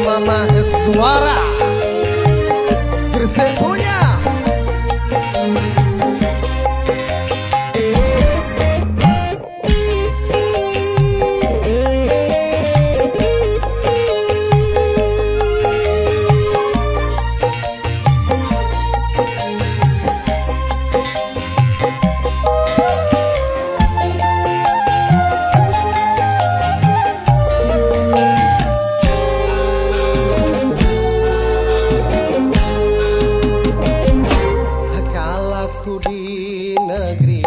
Mama Suara Yogi Nagari